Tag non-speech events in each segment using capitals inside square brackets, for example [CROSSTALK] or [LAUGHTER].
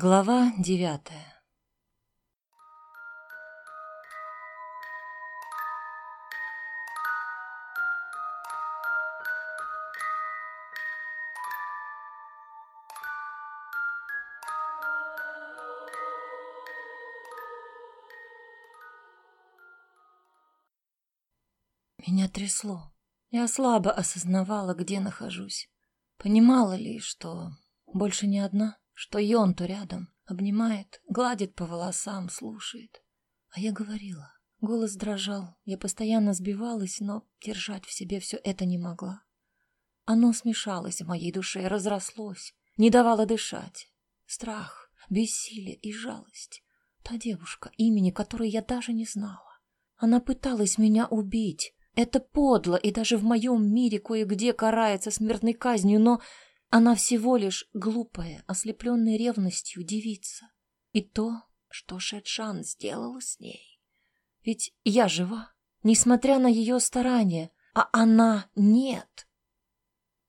Глава девятая Меня трясло. Я слабо осознавала, где нахожусь. Понимала ли, что больше не одна, что Йонту рядом, обнимает, гладит по волосам, слушает. А я говорила. Голос дрожал, я постоянно сбивалась, но держать в себе все это не могла. Оно смешалось в моей душе, разрослось, не давало дышать. Страх, бессилие и жалость. Та девушка, имени которой я даже не знала. Она пыталась меня убить, это подло, и даже в моем мире кое-где карается смертной казнью, но она всего лишь глупая, ослепленная ревностью девица. И то, что Шедшан сделала с ней. Ведь я жива, несмотря на ее старания, а она нет.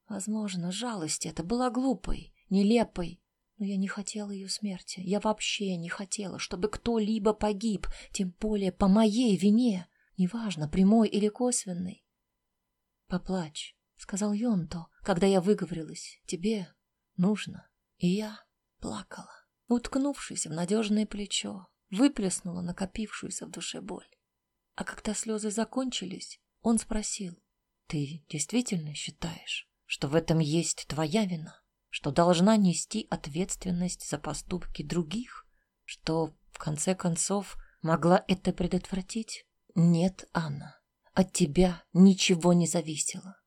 Возможно, жалость эта была глупой, нелепой, но я не хотела ее смерти. Я вообще не хотела, чтобы кто-либо погиб, тем более по моей вине. Неважно, прямой или косвенный. Поплачь, сказал Йонто, когда я выговорилась. Тебе нужно. И я плакала, уткнувшись в надежное плечо, выплеснула накопившуюся в душе боль. А когда слезы закончились, он спросил, «Ты действительно считаешь, что в этом есть твоя вина, что должна нести ответственность за поступки других, что, в конце концов, могла это предотвратить?» Нет, Анна, от тебя ничего не зависело.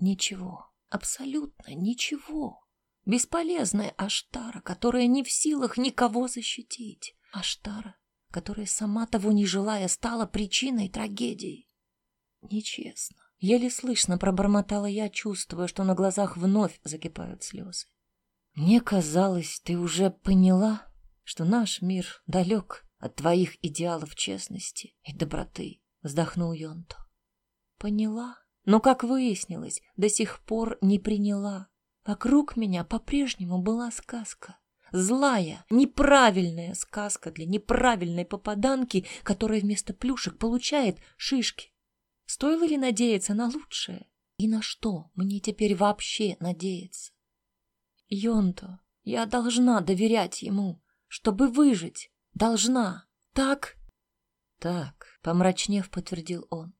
Ничего, абсолютно ничего. Бесполезная Аштара, которая не в силах никого защитить. Аштара, которая, сама того не желая, стала причиной трагедии. Нечестно. Еле слышно пробормотала я, чувствуя, что на глазах вновь закипают слезы. Мне казалось, ты уже поняла, что наш мир далек от твоих идеалов честности и доброты, вздохнул Йонто. Поняла, но, как выяснилось, до сих пор не приняла. Вокруг меня по-прежнему была сказка. Злая, неправильная сказка для неправильной попаданки, которая вместо плюшек получает шишки. Стоило ли надеяться на лучшее? И на что мне теперь вообще надеяться? Йонто, я должна доверять ему, чтобы выжить, Должна. Так? Так, помрачнев, подтвердил он.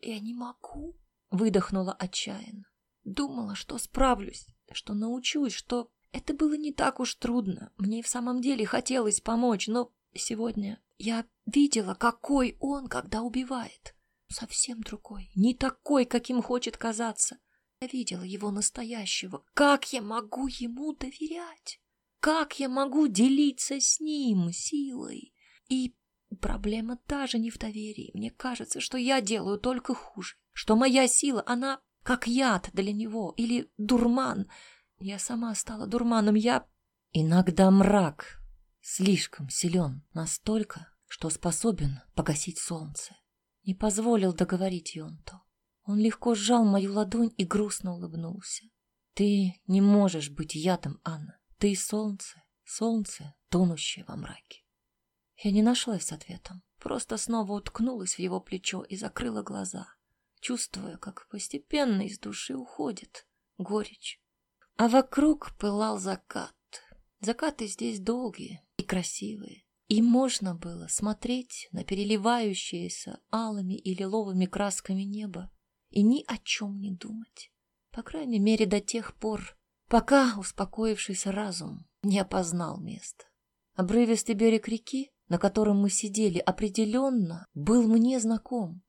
Я не могу, выдохнула отчаянно. Думала, что справлюсь, что научусь, что это было не так уж трудно. Мне и в самом деле хотелось помочь, но сегодня я видела, какой он, когда убивает. Совсем другой, не такой, каким хочет казаться. Я видела его настоящего. Как я могу ему доверять? Как я могу делиться с ним силой? И проблема даже не в доверии. Мне кажется, что я делаю только хуже. Что моя сила, она как яд для него или дурман. Я сама стала дурманом. Я... Иногда мрак слишком силен настолько, что способен погасить солнце. Не позволил договорить Йонто. Он легко сжал мою ладонь и грустно улыбнулся. Ты не можешь быть ядом, Анна. Ты солнце, солнце, тонущее во мраке. Я не нашлась с ответом, просто снова уткнулась в его плечо и закрыла глаза, чувствуя, как постепенно из души уходит горечь. А вокруг пылал закат. Закаты здесь долгие и красивые. И можно было смотреть на переливающееся алыми и лиловыми красками небо и ни о чем не думать. По крайней мере, до тех пор, пока успокоившийся разум не опознал место. Обрывистый берег реки, на котором мы сидели, определенно был мне знаком.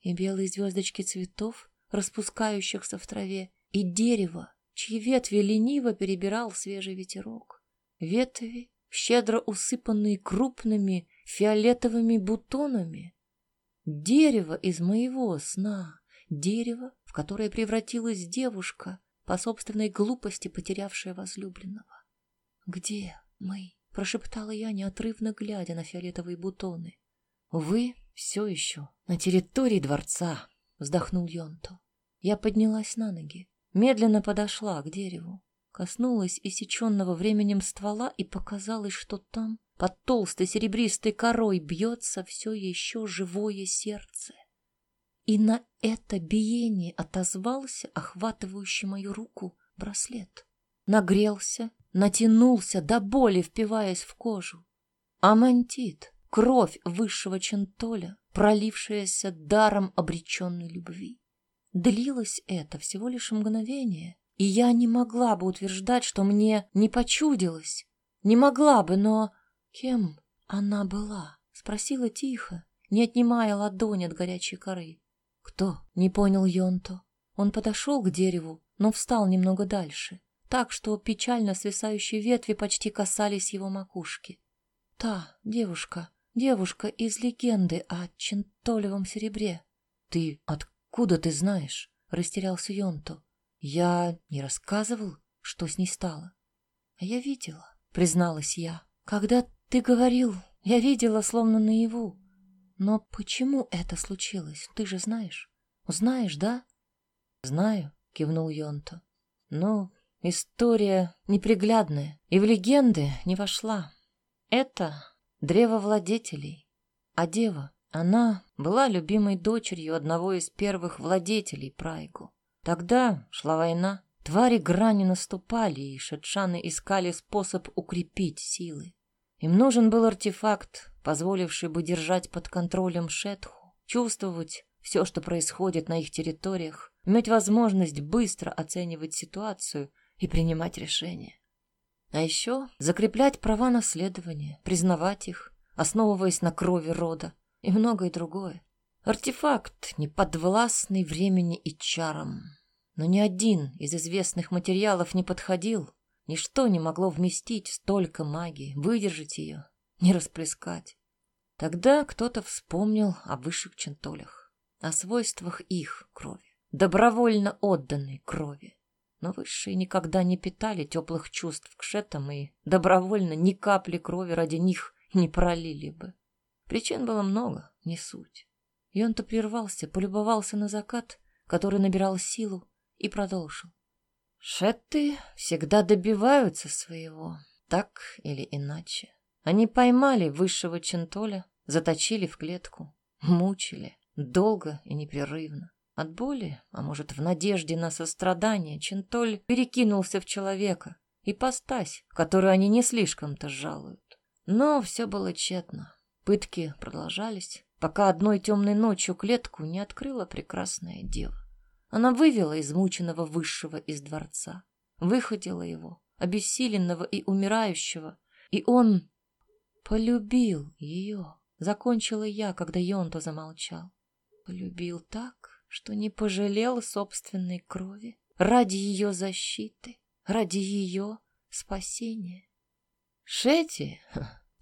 И белые звездочки цветов, распускающихся в траве, и дерево, чьи ветви лениво перебирал свежий ветерок. Ветви, щедро усыпанные крупными фиолетовыми бутонами. Дерево из моего сна, дерево, в которое превратилась девушка, по собственной глупости потерявшая возлюбленного. «Где мы?» — прошептала я, неотрывно глядя на фиолетовые бутоны. «Вы все еще на территории дворца», — вздохнул Йонто. Я поднялась на ноги, медленно подошла к дереву. Коснулась иссеченного временем ствола и показалось, что там, под толстой серебристой корой, бьется все еще живое сердце. И на это биение отозвался охватывающий мою руку браслет. Нагрелся, натянулся до боли, впиваясь в кожу. Амантит, кровь высшего чентоля, пролившаяся даром обреченной любви. Длилось это всего лишь мгновение, и я не могла бы утверждать, что мне не почудилось. Не могла бы, но кем она была? Спросила тихо, не отнимая ладони от горячей коры. Кто? Не понял Йонто. Он подошел к дереву, но встал немного дальше, так что печально свисающие ветви почти касались его макушки. Та девушка, девушка из легенды о чентолевом серебре. Ты откуда ты знаешь? Растерялся Йонто. Я не рассказывал, что с ней стало. А я видела, призналась я. Когда ты говорил, я видела словно наяву. Но почему это случилось, ты же знаешь? Знаешь, да? Знаю, кивнул Йонто. Но история неприглядная и в легенды не вошла. Это древо владетелей, а дева, она была любимой дочерью одного из первых владетелей Прайгу. Тогда шла война, твари грани наступали, и шетшаны искали способ укрепить силы. Им нужен был артефакт, позволивший бы держать под контролем Шетху, чувствовать все, что происходит на их территориях, иметь возможность быстро оценивать ситуацию и принимать решения. А еще закреплять права наследования, признавать их, основываясь на крови рода и многое другое. Артефакт, неподвластный времени и чарам. Но ни один из известных материалов не подходил, ничто не могло вместить столько магии, выдержать ее, не расплескать. Тогда кто-то вспомнил о высших чентолях, о свойствах их крови, добровольно отданной крови но высшие никогда не питали теплых чувств к шетам и добровольно ни капли крови ради них не пролили бы. Причин было много, не суть. И он-то прервался, полюбовался на закат, который набирал силу, и продолжил. Шетты всегда добиваются своего, так или иначе. Они поймали высшего чентоля, заточили в клетку, мучили, долго и непрерывно. От боли, а может, в надежде на сострадание, Чентоль перекинулся в человека, и постась, которую они не слишком-то жалуют. Но все было тщетно. Пытки продолжались, пока одной темной ночью клетку не открыла прекрасная дева. Она вывела измученного высшего из дворца, выходила его, обессиленного и умирающего, и он полюбил ее. Закончила я, когда Йонто замолчал. Полюбил так, что не пожалел собственной крови ради ее защиты, ради ее спасения. Шети,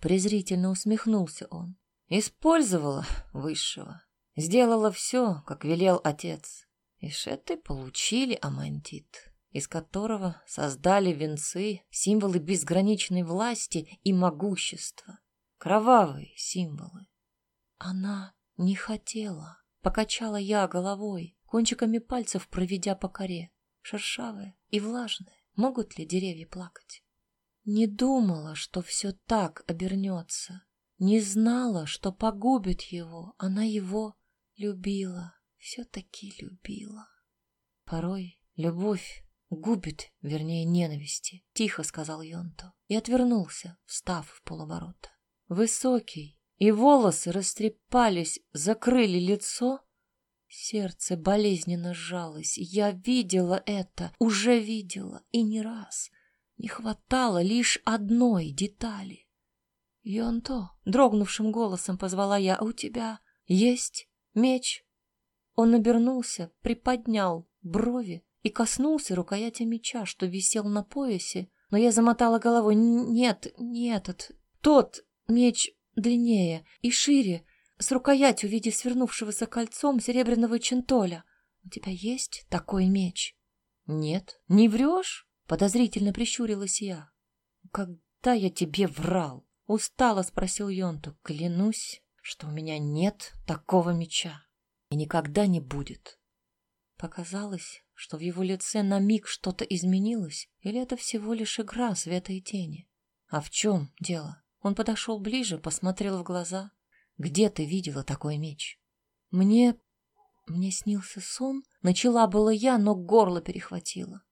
презрительно усмехнулся он, использовала высшего, сделала все, как велел отец. И шеты получили амантит, из которого создали венцы, символы безграничной власти и могущества, кровавые символы. Она не хотела. Покачала я головой, кончиками пальцев проведя по коре. Шершавая и влажная. Могут ли деревья плакать? Не думала, что все так обернется. Не знала, что погубит его. Она его любила. Все-таки любила. Порой любовь губит, вернее, ненависти, тихо сказал Йонто и отвернулся, встав в полоборота. Высокий, и волосы растрепались, закрыли лицо. Сердце болезненно сжалось. Я видела это, уже видела, и не раз. Не хватало лишь одной детали. «Йонто», — дрогнувшим голосом позвала я, «а у тебя есть меч?» Он обернулся, приподнял брови и коснулся рукояти меча, что висел на поясе, но я замотала головой. «Нет, не этот, тот меч длиннее и шире, с рукоятью в виде свернувшегося кольцом серебряного чентоля. У тебя есть такой меч? Нет, не врешь? Подозрительно прищурилась я. Когда я тебе врал? Устало спросил Йонту. Клянусь, что у меня нет такого меча и никогда не будет. Показалось, что в его лице на миг что-то изменилось, или это всего лишь игра света и тени. А в чем дело? Он подошел ближе, посмотрел в глаза. Где ты видела такой меч? Мне... Мне снился сон. Начала было я, но горло перехватило.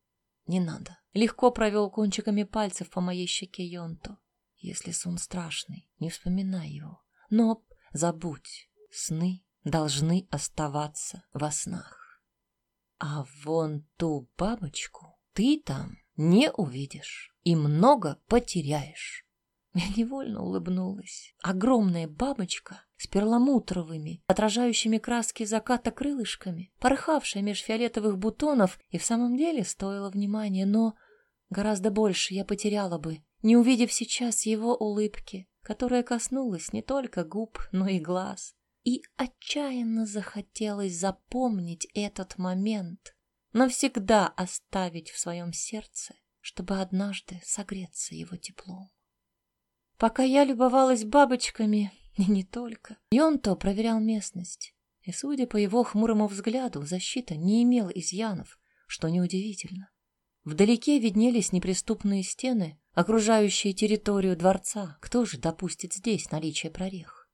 Не надо. Легко провел кончиками пальцев по моей щеке Йонто. Если сон страшный, не вспоминай его. Но забудь, сны должны оставаться во снах. А вон ту бабочку ты там не увидишь и много потеряешь. Я невольно улыбнулась. Огромная бабочка с перламутровыми, отражающими краски заката крылышками, порхавшая меж фиолетовых бутонов, и в самом деле стоила внимания, но гораздо больше я потеряла бы, не увидев сейчас его улыбки, которая коснулась не только губ, но и глаз. И отчаянно захотелось запомнить этот момент, навсегда оставить в своем сердце, чтобы однажды согреться его теплом. Пока я любовалась бабочками, [LAUGHS] и не только, Йонто проверял местность. И, судя по его хмурому взгляду, защита не имела изъянов, что неудивительно. Вдалеке виднелись неприступные стены, окружающие территорию дворца. Кто же допустит здесь наличие прорех?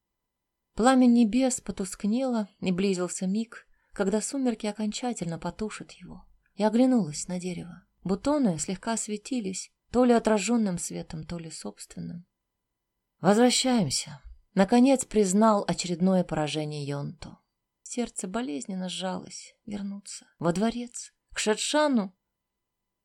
Пламя небес потускнело, и близился миг, когда сумерки окончательно потушат его. Я оглянулась на дерево. Бутоны слегка светились, то ли отраженным светом, то ли собственным. «Возвращаемся», — наконец признал очередное поражение Йонто. Сердце болезненно сжалось. Вернуться. Во дворец. К Шетшану.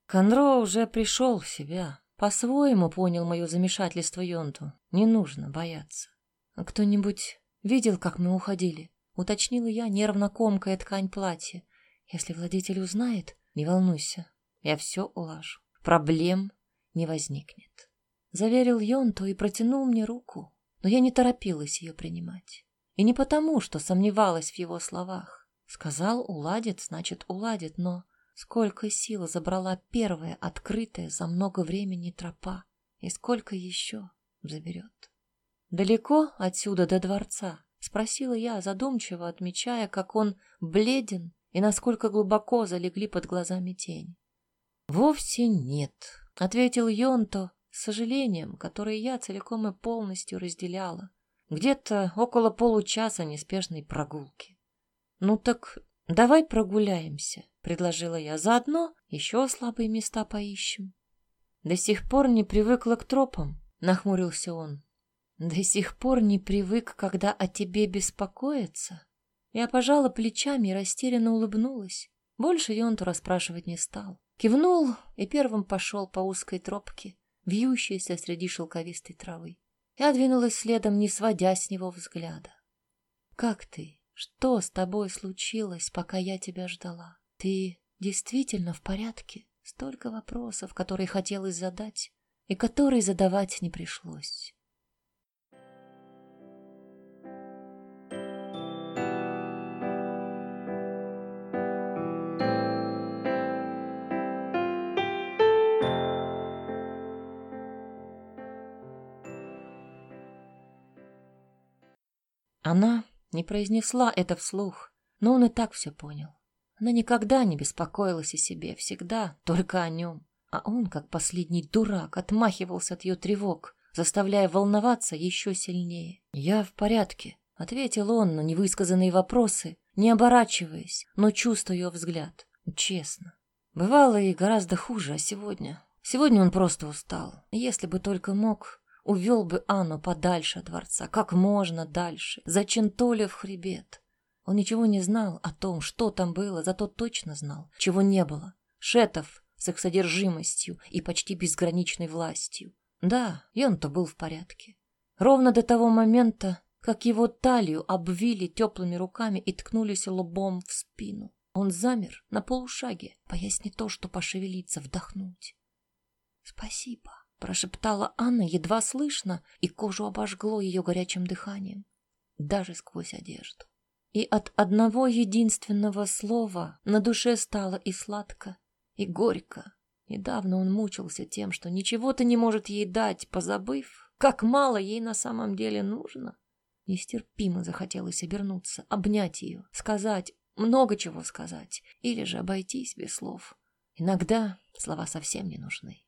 Конро уже пришел в себя. По-своему понял мое замешательство Йонту. Не нужно бояться. Кто-нибудь видел, как мы уходили? Уточнила я, нервно комкая ткань платья. Если владетель узнает, не волнуйся, я все улажу. Проблем не возникнет. Заверил Йонту и протянул мне руку, но я не торопилась ее принимать. И не потому, что сомневалась в его словах. Сказал, уладит, значит, уладит, но сколько сил забрала первая открытая за много времени тропа, и сколько еще заберет. Далеко отсюда до дворца? Спросила я, задумчиво отмечая, как он бледен и насколько глубоко залегли под глазами тени. «Вовсе нет», — ответил Йонто с сожалением, которое я целиком и полностью разделяла. Где-то около получаса неспешной прогулки. «Ну так давай прогуляемся», — предложила я. «Заодно еще слабые места поищем». «До сих пор не привыкла к тропам», — нахмурился он. «До сих пор не привык, когда о тебе беспокоятся?» Я пожала плечами и растерянно улыбнулась. Больше Йонту расспрашивать не стал. Кивнул и первым пошел по узкой тропке, вьющейся среди шелковистой травы. Я двинулась следом, не сводя с него взгляда. «Как ты? Что с тобой случилось, пока я тебя ждала? Ты действительно в порядке?» Столько вопросов, которые хотелось задать, и которые задавать не пришлось. Она не произнесла это вслух, но он и так все понял. Она никогда не беспокоилась о себе, всегда только о нем. А он, как последний дурак, отмахивался от ее тревог, заставляя волноваться еще сильнее. «Я в порядке», — ответил он на невысказанные вопросы, не оборачиваясь, но чувствуя ее взгляд. Честно. Бывало и гораздо хуже, а сегодня... Сегодня он просто устал. Если бы только мог, Увел бы Анну подальше от дворца, как можно дальше, за Чентоля в хребет. Он ничего не знал о том, что там было, зато точно знал, чего не было. Шетов с их содержимостью и почти безграничной властью. Да, и он-то был в порядке. Ровно до того момента, как его талию обвили теплыми руками и ткнулись лбом в спину. Он замер на полушаге, боясь не то, что пошевелиться, вдохнуть. «Спасибо», прошептала Анна едва слышно, и кожу обожгло ее горячим дыханием, даже сквозь одежду. И от одного единственного слова на душе стало и сладко, и горько. Недавно он мучился тем, что ничего-то не может ей дать, позабыв, как мало ей на самом деле нужно. Нестерпимо захотелось обернуться, обнять ее, сказать много чего сказать, или же обойтись без слов. Иногда слова совсем не нужны.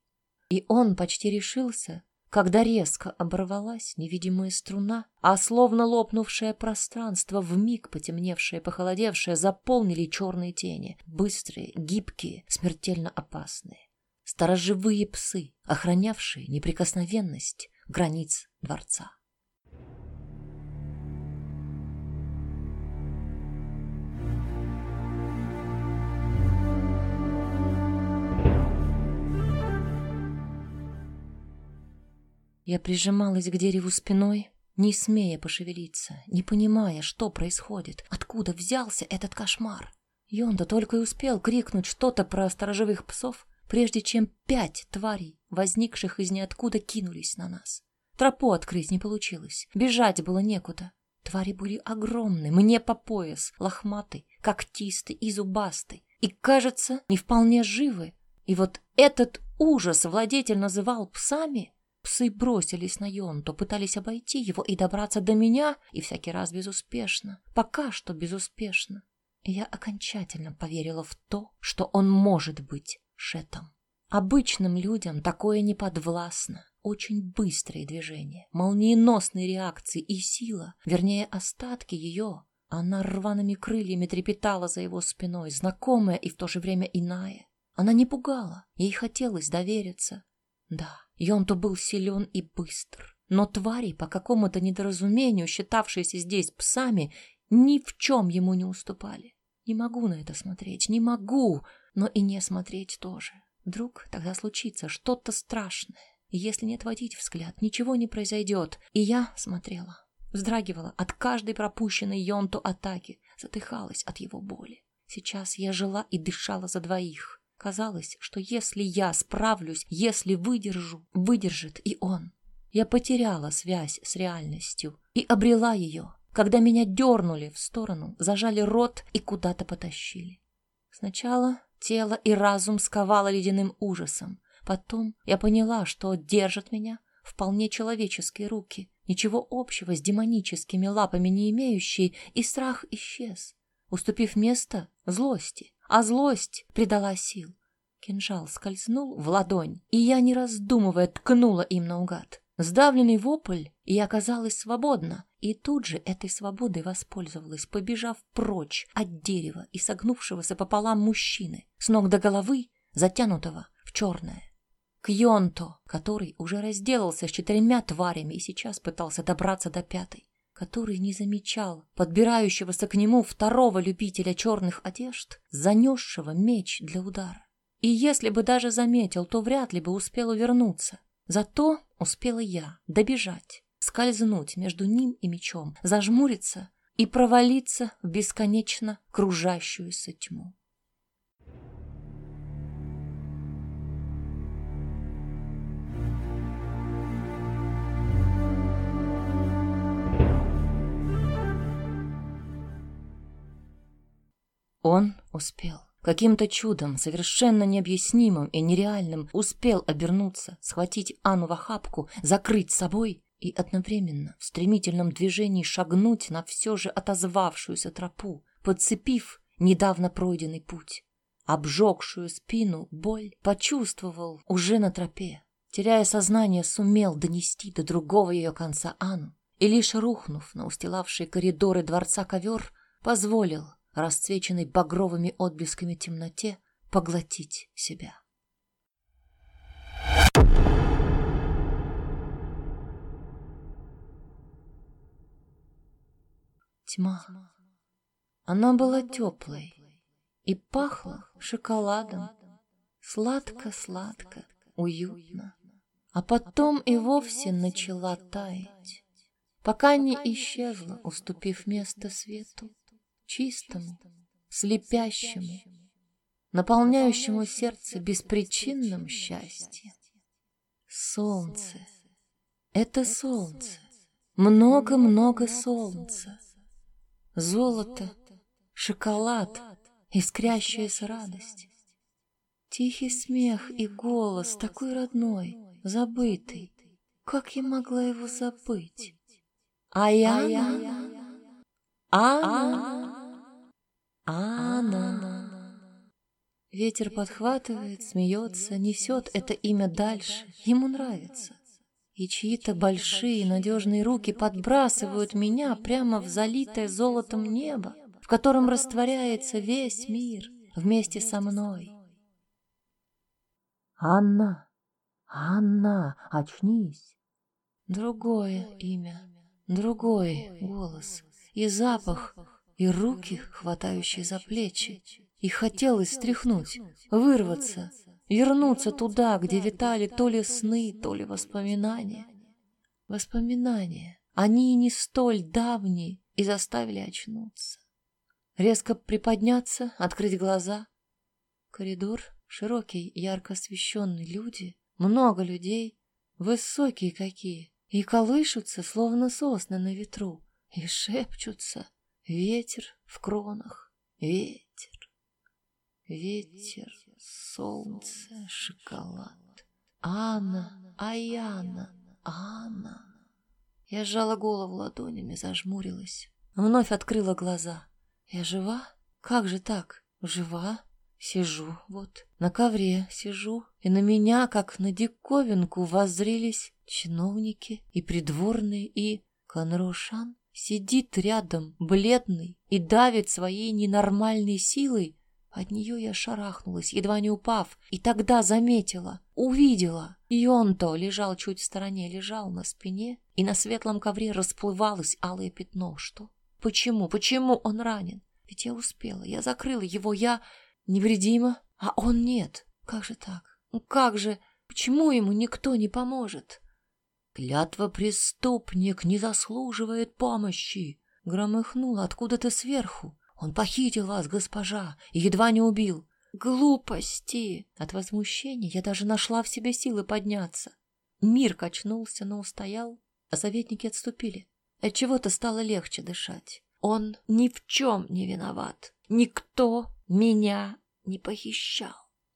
И он почти решился, когда резко оборвалась невидимая струна, а словно лопнувшее пространство, вмиг потемневшее, похолодевшее, заполнили черные тени, быстрые, гибкие, смертельно опасные. Сторожевые псы, охранявшие неприкосновенность границ дворца. Я прижималась к дереву спиной, не смея пошевелиться, не понимая, что происходит, откуда взялся этот кошмар. Йонда только и успел крикнуть что-то про сторожевых псов, прежде чем пять тварей, возникших из ниоткуда, кинулись на нас. Тропу открыть не получилось, бежать было некуда. Твари были огромны, мне по пояс, лохматый, когтистый и зубастый, и, кажется, не вполне живы. И вот этот ужас владетель называл псами — Псы бросились на Йонто, пытались обойти его и добраться до меня, и всякий раз безуспешно. Пока что безуспешно. Я окончательно поверила в то, что он может быть шетом. Обычным людям такое не подвластно. Очень быстрые движения, молниеносные реакции и сила, вернее, остатки ее. Она рваными крыльями трепетала за его спиной, знакомая и в то же время иная. Она не пугала, ей хотелось довериться. Да, Йонто был силен и быстр, но твари, по какому-то недоразумению, считавшиеся здесь псами, ни в чем ему не уступали. Не могу на это смотреть, не могу, но и не смотреть тоже. Вдруг тогда случится что-то страшное. Если не отводить взгляд, ничего не произойдет. И я смотрела, вздрагивала от каждой пропущенной Йонту атаки, затыхалась от его боли. Сейчас я жила и дышала за двоих. Казалось, что если я справлюсь, если выдержу, выдержит и он. Я потеряла связь с реальностью и обрела ее, когда меня дернули в сторону, зажали рот и куда-то потащили. Сначала тело и разум сковало ледяным ужасом. Потом я поняла, что держат меня вполне человеческие руки, ничего общего с демоническими лапами не имеющие, и страх исчез, уступив место злости а злость придала сил. Кинжал скользнул в ладонь, и я, не раздумывая, ткнула им наугад. Сдавленный вопль, и я оказалась свободна, и тут же этой свободой воспользовалась, побежав прочь от дерева и согнувшегося пополам мужчины, с ног до головы, затянутого в черное. К Йонто, который уже разделался с четырьмя тварями и сейчас пытался добраться до пятой который не замечал подбирающегося к нему второго любителя черных одежд, занесшего меч для удара. И если бы даже заметил, то вряд ли бы успел увернуться. Зато успела я добежать, скользнуть между ним и мечом, зажмуриться и провалиться в бесконечно кружащуюся тьму. Он успел. Каким-то чудом, совершенно необъяснимым и нереальным, успел обернуться, схватить Анну в охапку, закрыть собой и одновременно в стремительном движении шагнуть на все же отозвавшуюся тропу, подцепив недавно пройденный путь. Обжегшую спину боль почувствовал уже на тропе. Теряя сознание, сумел донести до другого ее конца Анну и лишь рухнув на устилавшие коридоры дворца ковер, позволил расцвеченной багровыми отблесками темноте, поглотить себя. Тьма. Она была теплой и пахла шоколадом. Сладко-сладко, уютно. А потом и вовсе начала таять, пока не исчезла, уступив место свету чистому, слепящему, наполняющему сердце беспричинным счастьем. Солнце. Это солнце. Много-много солнца. Золото, шоколад, искрящаяся радость. Тихий смех и голос, такой родной, забытый. Как я могла его забыть? А я... А... Анна. Ветер подхватывает, смеется, несет это имя дальше. Ему нравится. И чьи-то большие надежные руки подбрасывают меня прямо в залитое золотом небо, в котором растворяется весь мир вместе со мной. Анна, Анна, очнись. Другое имя, другой голос и запах, и руки, хватающие за плечи. И хотелось стряхнуть, вырваться, вернуться туда, где витали то ли сны, то ли воспоминания. Воспоминания, они не столь давние и заставили очнуться. Резко приподняться, открыть глаза. Коридор широкий, ярко освещенный, люди, много людей, высокие какие, и колышутся, словно сосны на ветру, и шепчутся. Ветер в кронах, ветер, ветер, солнце, шоколад. Анна, Аяна, Анна. Я сжала голову ладонями, зажмурилась. Вновь открыла глаза. Я жива? Как же так? Жива? Сижу вот, на ковре сижу, и на меня, как на диковинку, воззрелись чиновники и придворные, и Конрушан сидит рядом, бледный, и давит своей ненормальной силой. От нее я шарахнулась, едва не упав, и тогда заметила, увидела. И он-то лежал чуть в стороне, лежал на спине, и на светлом ковре расплывалось алое пятно. Что? Почему? Почему он ранен? Ведь я успела, я закрыла его, я невредима, а он нет. Как же так? Как же? Почему ему никто не поможет? Клятва преступник не заслуживает помощи. Громыхнуло откуда-то сверху. Он похитил вас, госпожа, и едва не убил. Глупости! От возмущения я даже нашла в себе силы подняться. Мир качнулся, но устоял, а советники отступили. От чего-то стало легче дышать. Он ни в чем не виноват. Никто меня не похищал.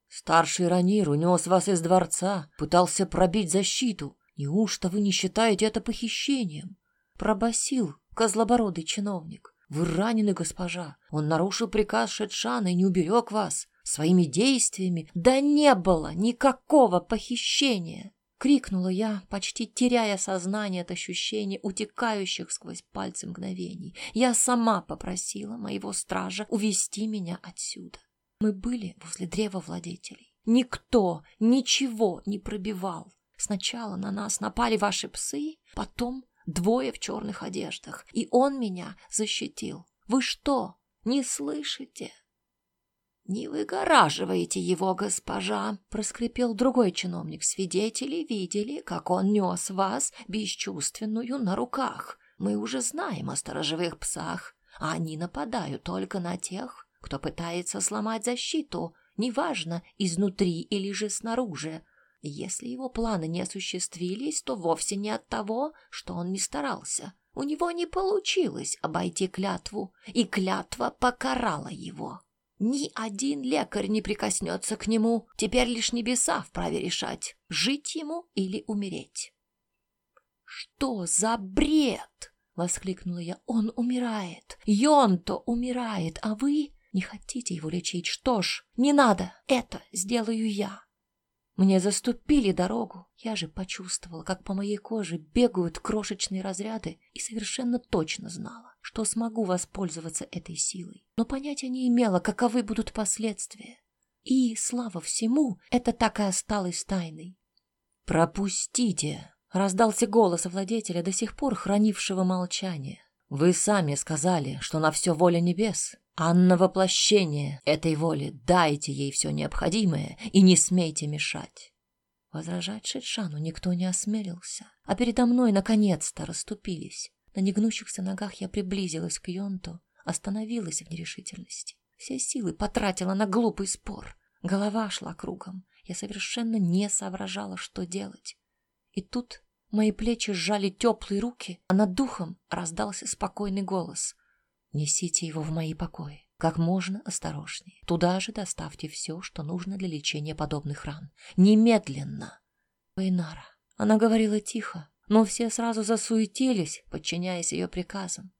Старший Ранир унес вас из дворца, пытался пробить защиту. Неужто вы не считаете это похищением? Пробасил козлобородый чиновник. Вы ранены, госпожа. Он нарушил приказ Шетшана и не уберег вас. Своими действиями да не было никакого похищения. Крикнула я, почти теряя сознание от ощущений, утекающих сквозь пальцы мгновений. Я сама попросила моего стража увести меня отсюда. Мы были возле древа владетелей. Никто ничего не пробивал. Сначала на нас напали ваши псы, потом двое в черных одеждах, и он меня защитил. Вы что, не слышите? «Не выгораживайте его, госпожа!» — проскрипел другой чиновник. «Свидетели видели, как он нес вас, бесчувственную, на руках. Мы уже знаем о сторожевых псах. Они нападают только на тех, кто пытается сломать защиту, неважно, изнутри или же снаружи. Если его планы не осуществились, то вовсе не от того, что он не старался. У него не получилось обойти клятву, и клятва покарала его». Ни один лекарь не прикоснется к нему. Теперь лишь небеса вправе решать, жить ему или умереть. «Что за бред?» — воскликнула я. «Он умирает. Йонто умирает, а вы не хотите его лечить. Что ж, не надо. Это сделаю я». Мне заступили дорогу. Я же почувствовала, как по моей коже бегают крошечные разряды и совершенно точно знала, что смогу воспользоваться этой силой. Но понятия не имела, каковы будут последствия. И, слава всему, это так и осталось тайной. «Пропустите!» — раздался голос владетеля, до сих пор хранившего молчание. «Вы сами сказали, что на все воля небес. А на воплощение этой воли дайте ей все необходимое и не смейте мешать. Возражать Шетшану никто не осмелился, а передо мной наконец-то расступились. На негнущихся ногах я приблизилась к Йонту, остановилась в нерешительности. Все силы потратила на глупый спор. Голова шла кругом. Я совершенно не соображала, что делать. И тут мои плечи сжали теплые руки, а над духом раздался спокойный голос. Несите его в мои покои. Как можно осторожнее. Туда же доставьте все, что нужно для лечения подобных ран. Немедленно. Вейнара. Она говорила тихо, но все сразу засуетились, подчиняясь ее приказам.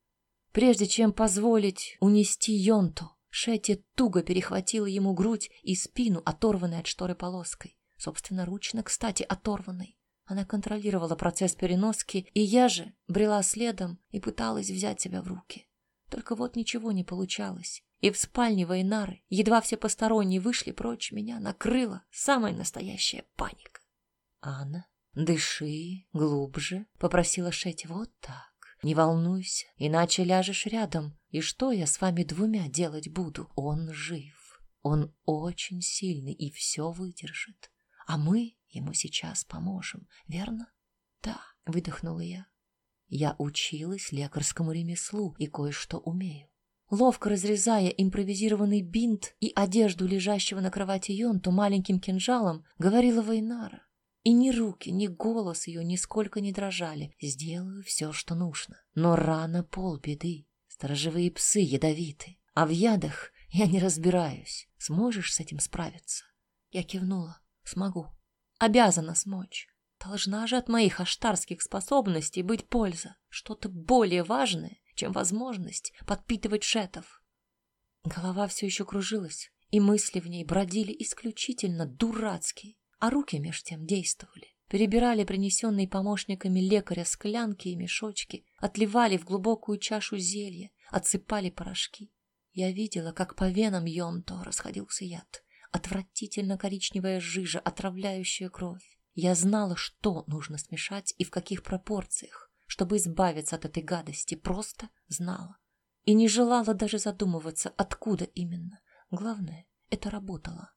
Прежде чем позволить унести Йонту, Шетти туго перехватила ему грудь и спину, оторванной от шторы полоской. Собственноручно, кстати, оторванной. Она контролировала процесс переноски, и я же брела следом и пыталась взять себя в руки. Только вот ничего не получалось. И в спальне Вайнары, едва все посторонние вышли прочь, меня накрыла самая настоящая паника. «Анна, дыши глубже», — попросила Шетти. «Вот так. Не волнуйся, иначе ляжешь рядом. И что я с вами двумя делать буду? Он жив. Он очень сильный и все выдержит. А мы ему сейчас поможем, верно? Да, выдохнула я. Я училась лекарскому ремеслу и кое-что умею. Ловко разрезая импровизированный бинт и одежду лежащего на кровати Йонту маленьким кинжалом, говорила Вайнара. И ни руки, ни голос ее нисколько не дрожали. Сделаю все, что нужно. Но рано полбеды. Сторожевые псы ядовиты. А в ядах я не разбираюсь. Сможешь с этим справиться? Я кивнула. Смогу. Обязана смочь. Должна же от моих аштарских способностей быть польза. Что-то более важное, чем возможность подпитывать шетов. Голова все еще кружилась, и мысли в ней бродили исключительно дурацкие а руки меж тем действовали. Перебирали принесенные помощниками лекаря склянки и мешочки, отливали в глубокую чашу зелья, отсыпали порошки. Я видела, как по венам Йонто расходился яд. Отвратительно коричневая жижа, отравляющая кровь. Я знала, что нужно смешать и в каких пропорциях, чтобы избавиться от этой гадости, просто знала. И не желала даже задумываться, откуда именно. Главное, это работало.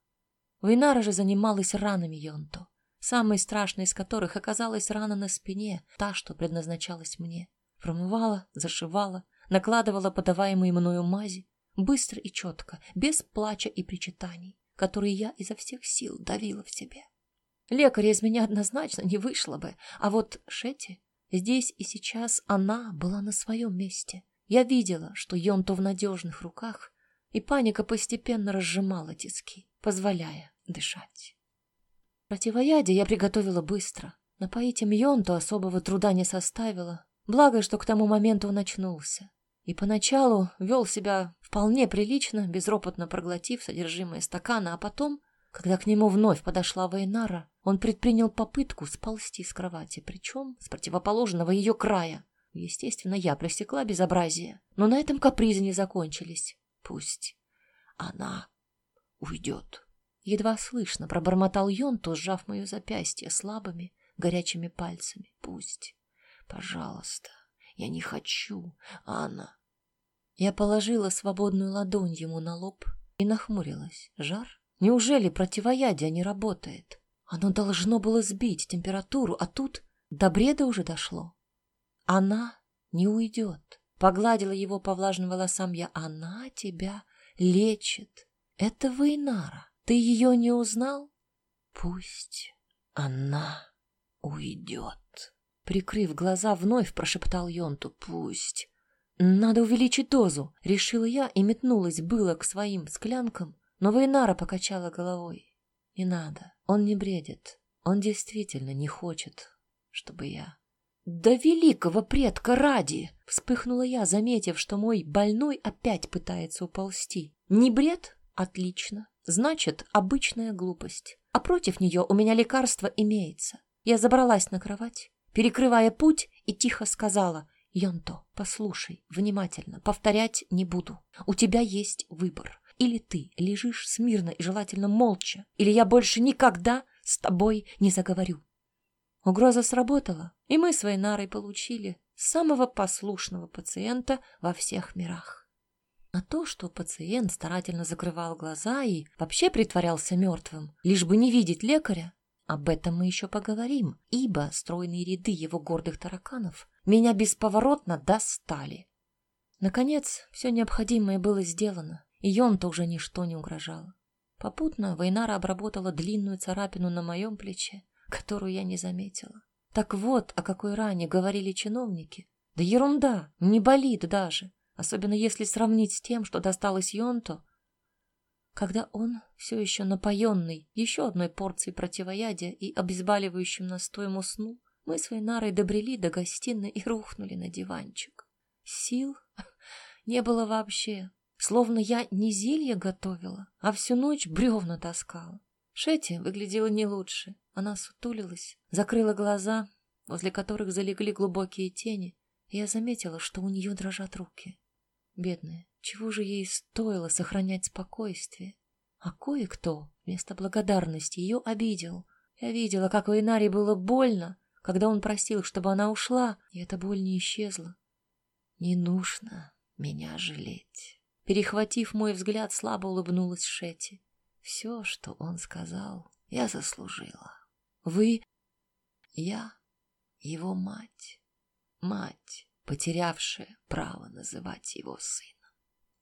Вейнара же занималась ранами Йонто, самой страшной из которых оказалась рана на спине, та, что предназначалась мне. Промывала, зашивала, накладывала подаваемые мною мази, быстро и четко, без плача и причитаний, которые я изо всех сил давила в себе. Лекаря из меня однозначно не вышло бы, а вот Шети, здесь и сейчас она была на своем месте. Я видела, что Йонто в надежных руках, и паника постепенно разжимала тиски, позволяя дышать. Противоядие я приготовила быстро. Напоить им Йонту особого труда не составило. Благо, что к тому моменту он очнулся. И поначалу вел себя вполне прилично, безропотно проглотив содержимое стакана, а потом, когда к нему вновь подошла Вейнара, он предпринял попытку сползти с кровати, причем с противоположного ее края. Естественно, я пресекла безобразие, но на этом капризы не закончились. Пусть она уйдет. Едва слышно пробормотал Йонту, сжав мое запястье слабыми, горячими пальцами. Пусть. Пожалуйста. Я не хочу, Анна. Я положила свободную ладонь ему на лоб и нахмурилась. Жар? Неужели противоядие не работает? Оно должно было сбить температуру, а тут до бреда уже дошло. Она не уйдет. Погладила его по влажным волосам я. Она тебя лечит. Это Вейнара. Ты ее не узнал? Пусть она уйдет. Прикрыв глаза, вновь прошептал Йонту. Пусть. Надо увеличить дозу, решила я и метнулась было к своим склянкам, но Вейнара покачала головой. Не надо, он не бредит. Он действительно не хочет, чтобы я... «Да великого предка ради!» — вспыхнула я, заметив, что мой больной опять пытается уползти. «Не бред? Отлично. Значит, обычная глупость. А против нее у меня лекарство имеется. Я забралась на кровать, перекрывая путь, и тихо сказала, «Йонто, послушай, внимательно, повторять не буду. У тебя есть выбор. Или ты лежишь смирно и желательно молча, или я больше никогда с тобой не заговорю». Угроза сработала, и мы с Вейнарой получили самого послушного пациента во всех мирах. А то, что пациент старательно закрывал глаза и вообще притворялся мертвым, лишь бы не видеть лекаря, об этом мы еще поговорим, ибо стройные ряды его гордых тараканов меня бесповоротно достали. Наконец, все необходимое было сделано, и Йонта уже ничто не угрожало. Попутно Вейнара обработала длинную царапину на моем плече, которую я не заметила. Так вот, о какой ране говорили чиновники. Да ерунда, не болит даже особенно если сравнить с тем, что досталось Йонту. Когда он, все еще напоенный еще одной порцией противоядия и обезболивающим настоем уснул, мы с Вейнарой добрели до гостиной и рухнули на диванчик. Сил [LAUGHS] не было вообще. Словно я не зелье готовила, а всю ночь бревна таскала. Шети выглядела не лучше. Она сутулилась, закрыла глаза, возле которых залегли глубокие тени, и я заметила, что у нее дрожат руки. Бедная, чего же ей стоило сохранять спокойствие? А кое-кто вместо благодарности ее обидел. Я видела, как у Инари было больно, когда он просил, чтобы она ушла, и эта боль не исчезла. Не нужно меня жалеть. Перехватив мой взгляд, слабо улыбнулась Шети. Все, что он сказал, я заслужила. Вы... Я его мать. Мать, потерявшая право называть его сыном.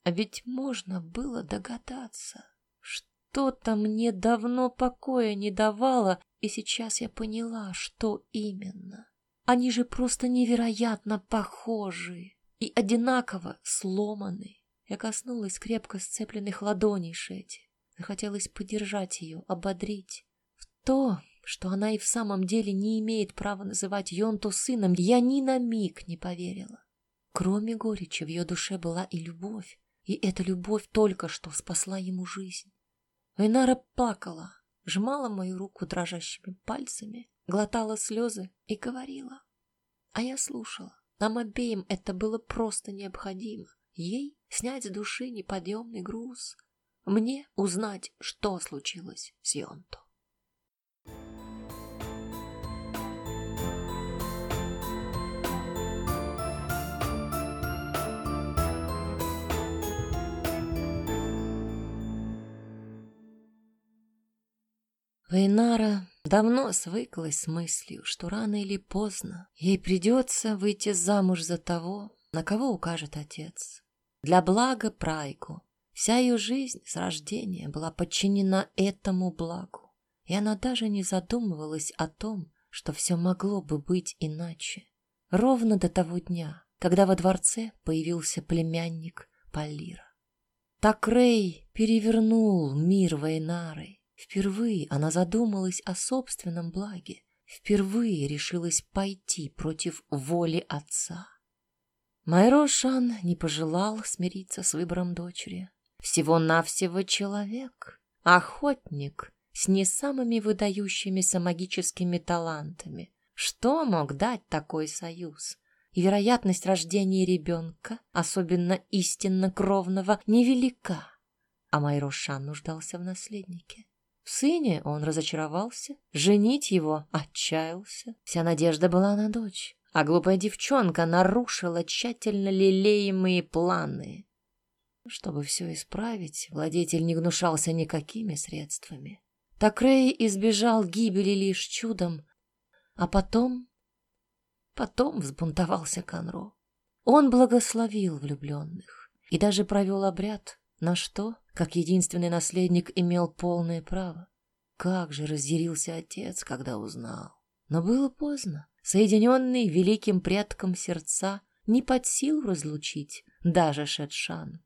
А ведь можно было догадаться. Что-то мне давно покоя не давало, и сейчас я поняла, что именно. Они же просто невероятно похожи и одинаково сломаны. Я коснулась крепко сцепленных ладоней Шети. Захотелось поддержать ее, ободрить. В то, что она и в самом деле не имеет права называть Йонту сыном, я ни на миг не поверила. Кроме горечи в ее душе была и любовь, и эта любовь только что спасла ему жизнь. Вайнара плакала, сжимала мою руку дрожащими пальцами, глотала слезы и говорила. А я слушала. Нам обеим это было просто необходимо. Ей снять с души неподъемный груз. Мне узнать, что случилось с Йонто. Вейнара давно свыклась с мыслью, что рано или поздно ей придется выйти замуж за того, на кого укажет отец. Для блага Прайку вся ее жизнь с рождения была подчинена этому благу, и она даже не задумывалась о том, что все могло бы быть иначе. Ровно до того дня, когда во дворце появился племянник Палира. Так Рэй перевернул мир Вейнары, Впервые она задумалась о собственном благе, впервые решилась пойти против воли отца. Майрошан не пожелал смириться с выбором дочери. Всего-навсего человек, охотник с не самыми выдающимися магическими талантами. Что мог дать такой союз? И вероятность рождения ребенка, особенно истинно кровного, невелика. А Майрошан нуждался в наследнике. В сыне он разочаровался, женить его отчаялся. Вся надежда была на дочь, а глупая девчонка нарушила тщательно лелеемые планы. Чтобы все исправить, владетель не гнушался никакими средствами. Так Рэй избежал гибели лишь чудом, а потом... Потом взбунтовался Конро. Он благословил влюбленных и даже провел обряд, на что как единственный наследник имел полное право. Как же разъярился отец, когда узнал. Но было поздно. Соединенный великим предком сердца не под силу разлучить даже Шетшан.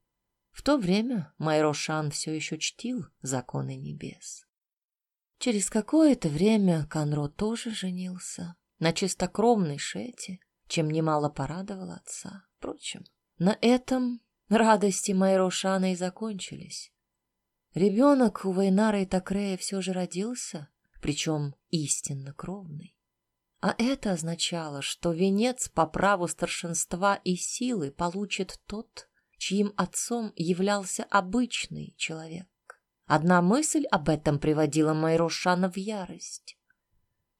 В то время Майрошан все еще чтил законы небес. Через какое-то время Конро тоже женился на чистокровной Шете, чем немало порадовал отца. Впрочем, на этом Радости Майрошана и закончились. Ребенок у Вайнара и Такрея все же родился, причем истинно кровный. А это означало, что венец по праву старшинства и силы получит тот, чьим отцом являлся обычный человек. Одна мысль об этом приводила Майрошана в ярость.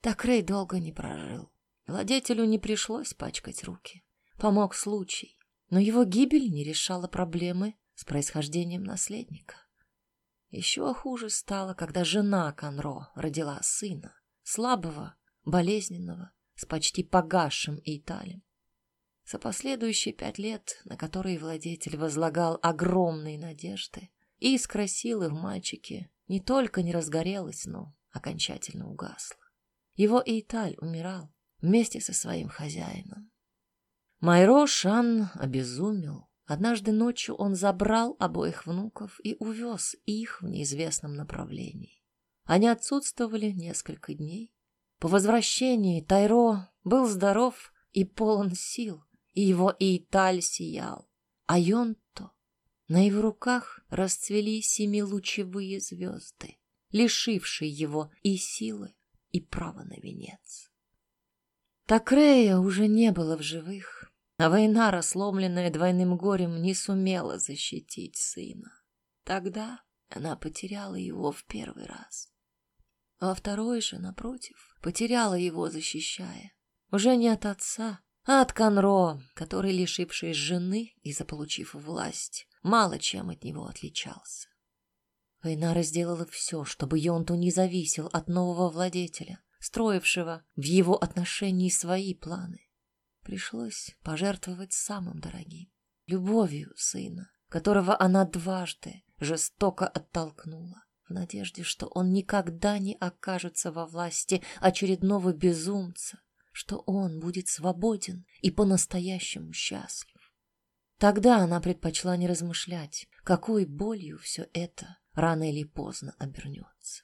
Такрей долго не прожил. Владетелю не пришлось пачкать руки. Помог случай. Но его гибель не решала проблемы с происхождением наследника. Еще хуже стало, когда жена Конро родила сына, слабого, болезненного, с почти погасшим Италем. За последующие пять лет, на которые владетель возлагал огромные надежды, искра силы в мальчике не только не разгорелась, но окончательно угасла. Его Италь умирал вместе со своим хозяином. Майро Шан обезумел. Однажды ночью он забрал обоих внуков и увез их в неизвестном направлении. Они отсутствовали несколько дней. По возвращении Тайро был здоров и полон сил, и его Ийталь сиял. А Йонто... На его руках расцвели семилучевые звезды, лишившие его и силы, и права на венец. Такрея уже не было в живых, а война, расломленная двойным горем, не сумела защитить сына. Тогда она потеряла его в первый раз. А второй же, напротив, потеряла его, защищая. Уже не от отца, а от Конро, который, лишившись жены и заполучив власть, мало чем от него отличался. Война сделала все, чтобы Йонту не зависел от нового владетеля, строившего в его отношении свои планы. Пришлось пожертвовать самым дорогим — любовью сына, которого она дважды жестоко оттолкнула, в надежде, что он никогда не окажется во власти очередного безумца, что он будет свободен и по-настоящему счастлив. Тогда она предпочла не размышлять, какой болью все это рано или поздно обернется.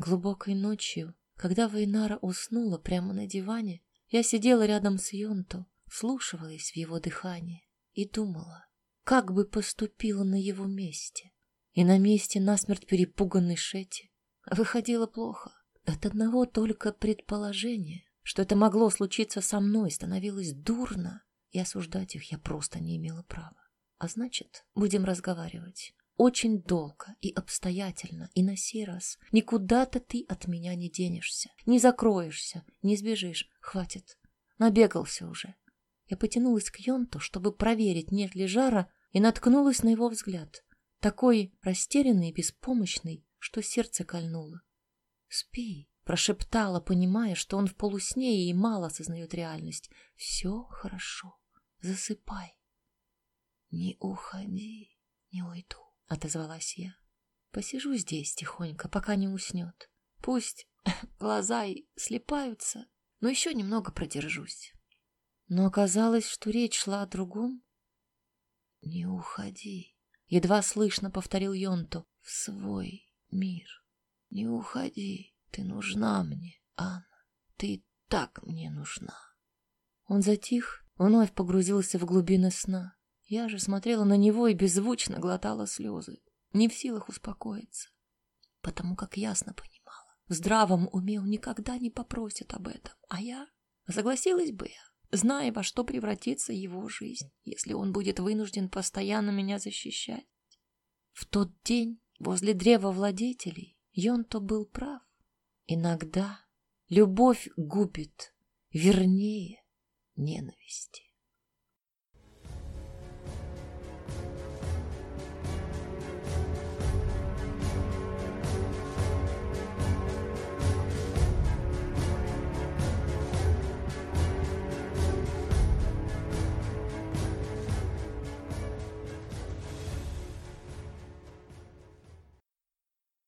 Глубокой ночью, когда Вейнара уснула прямо на диване, я сидела рядом с Йонто, вслушивалась в его дыхание и думала, как бы поступила на его месте. И на месте насмерть перепуганной Шети выходило плохо. От одного только предположения, что это могло случиться со мной, становилось дурно, и осуждать их я просто не имела права. А значит, будем разговаривать. Очень долго и обстоятельно, и на сей раз никуда-то ты от меня не денешься, не закроешься, не сбежишь. Хватит. Набегался уже. Я потянулась к Йонту, чтобы проверить, нет ли жара, и наткнулась на его взгляд. Такой растерянный и беспомощный, что сердце кольнуло. «Спи», — прошептала, понимая, что он в полусне и мало осознает реальность. «Все хорошо. Засыпай». «Не уходи, не уйду» отозвалась я. Посижу здесь тихонько, пока не уснет. Пусть [LAUGHS] глаза и слепаются, но еще немного продержусь. Но оказалось, что речь шла о другом. Не уходи, едва слышно повторил Йонто, в свой мир. Не уходи, ты нужна мне, Анна. Ты так мне нужна. Он затих, вновь погрузился в глубины сна. Я же смотрела на него и беззвучно глотала слезы, не в силах успокоиться, потому как ясно понимала, в здравом уме он никогда не попросит об этом, а я согласилась бы зная, во что превратится его жизнь, если он будет вынужден постоянно меня защищать. В тот день возле древа владетелей Йонто был прав. Иногда любовь губит, вернее, ненависти.